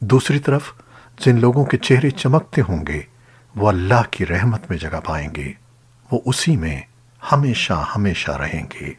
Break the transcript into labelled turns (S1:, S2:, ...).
S1: دوسری طرف، جن لوگوں کے چہرے چمکتے ہوں گے، وہ اللہ کی رحمت میں جگہ پائیں گے۔ وہ اسی میں ہمیشہ ہمیشہ رہیں گے۔